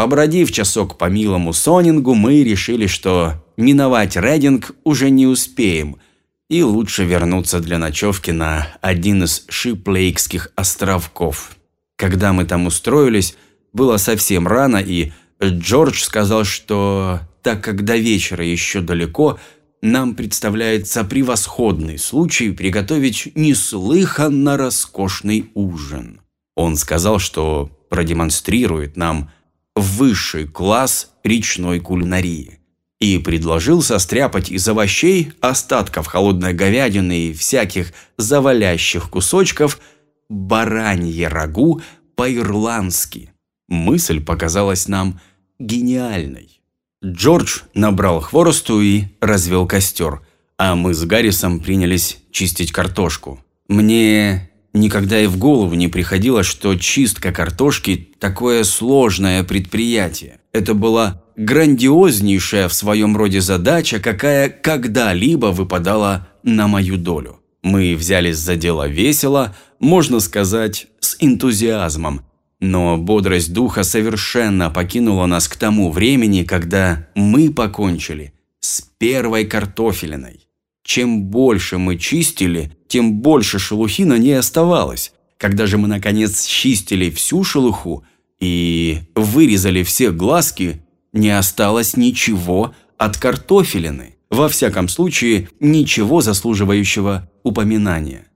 Побродив часок по милому Сонингу, мы решили, что миновать Рединг уже не успеем, и лучше вернуться для ночевки на один из Шиплейкских островков. Когда мы там устроились, было совсем рано, и Джордж сказал, что так как до вечера еще далеко, нам представляется превосходный случай приготовить неслыханно роскошный ужин. Он сказал, что продемонстрирует нам высший класс речной кулинарии и предложил состряпать из овощей, остатков холодной говядины и всяких завалящих кусочков баранье рагу по-ирландски. Мысль показалась нам гениальной. Джордж набрал хворосту и развел костер, а мы с Гаррисом принялись чистить картошку. Мне никогда и в голову не приходило, что чистка картошки – такое сложное предприятие. Это была грандиознейшая в своем роде задача, какая когда-либо выпадала на мою долю. Мы взялись за дело весело, можно сказать, с энтузиазмом, но бодрость духа совершенно покинула нас к тому времени, когда мы покончили с первой картофелиной. Чем больше мы чистили, тем больше шелухи на ней оставалось. Когда же мы наконец чистили всю шелуху и вырезали все глазки, не осталось ничего от картофелины. Во всяком случае, ничего заслуживающего упоминания.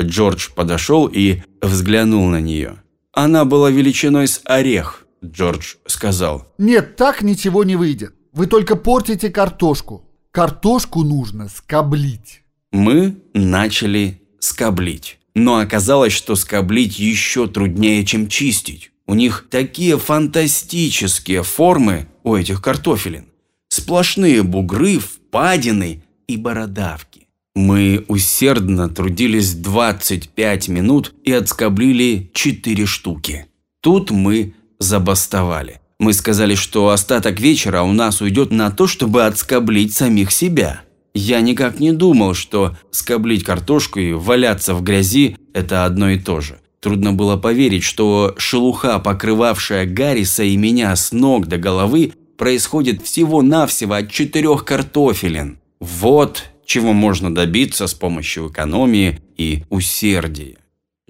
Джордж подошел и взглянул на нее. Она была величиной с орех, Джордж сказал. Нет, так ничего не выйдет. Вы только портите картошку. Картошку нужно скоблить. Мы начали скоблить. Но оказалось, что скоблить еще труднее, чем чистить. У них такие фантастические формы у этих картофелин. Сплошные бугры, впадины и бородавки. Мы усердно трудились 25 минут и отскоблили 4 штуки. Тут мы забастовали. Мы сказали, что остаток вечера у нас уйдет на то, чтобы отскоблить самих себя. Я никак не думал, что скоблить картошку и валяться в грязи – это одно и то же. Трудно было поверить, что шелуха, покрывавшая Гарриса и меня с ног до головы, происходит всего-навсего от четырех картофелин. Вот чего можно добиться с помощью экономии и усердия.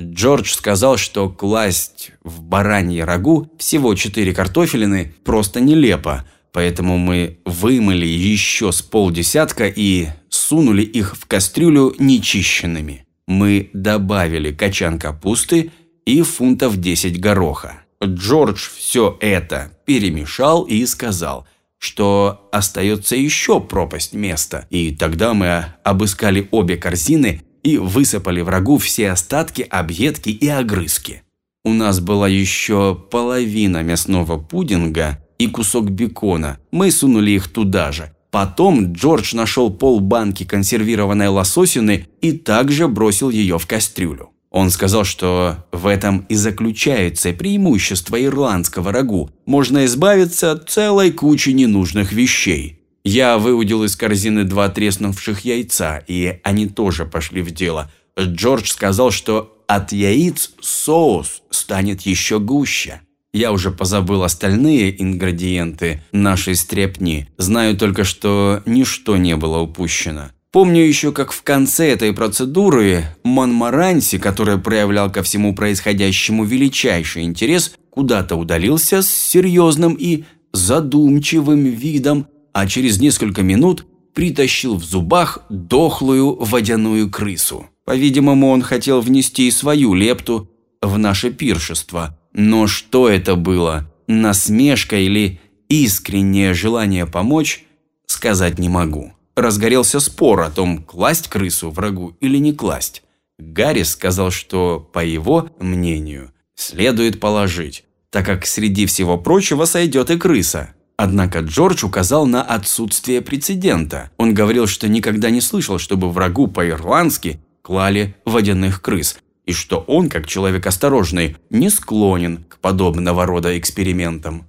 Джордж сказал, что класть в баранье рагу всего четыре картофелины просто нелепо, поэтому мы вымыли еще с полдесятка и сунули их в кастрюлю нечищенными. Мы добавили качан капусты и фунтов 10 гороха. Джордж все это перемешал и сказал – что остается еще пропасть места, и тогда мы обыскали обе корзины и высыпали врагу все остатки, объедки и огрызки. У нас была еще половина мясного пудинга и кусок бекона, мы сунули их туда же. Потом Джордж нашел полбанки консервированной лососины и также бросил ее в кастрюлю. Он сказал, что в этом и заключается преимущество ирландского рагу. Можно избавиться от целой кучи ненужных вещей. Я выудил из корзины два треснувших яйца, и они тоже пошли в дело. Джордж сказал, что от яиц соус станет еще гуще. Я уже позабыл остальные ингредиенты нашей стрепни. Знаю только, что ничто не было упущено. Помню еще, как в конце этой процедуры Монмаранси, который проявлял ко всему происходящему величайший интерес, куда-то удалился с серьезным и задумчивым видом, а через несколько минут притащил в зубах дохлую водяную крысу. По-видимому, он хотел внести свою лепту в наше пиршество. Но что это было, насмешка или искреннее желание помочь, сказать не могу разгорелся спор о том, класть крысу врагу или не класть. Гаррис сказал, что, по его мнению, следует положить, так как среди всего прочего сойдет и крыса. Однако Джордж указал на отсутствие прецедента. Он говорил, что никогда не слышал, чтобы врагу по-ирландски клали водяных крыс, и что он, как человек осторожный, не склонен к подобного рода экспериментам.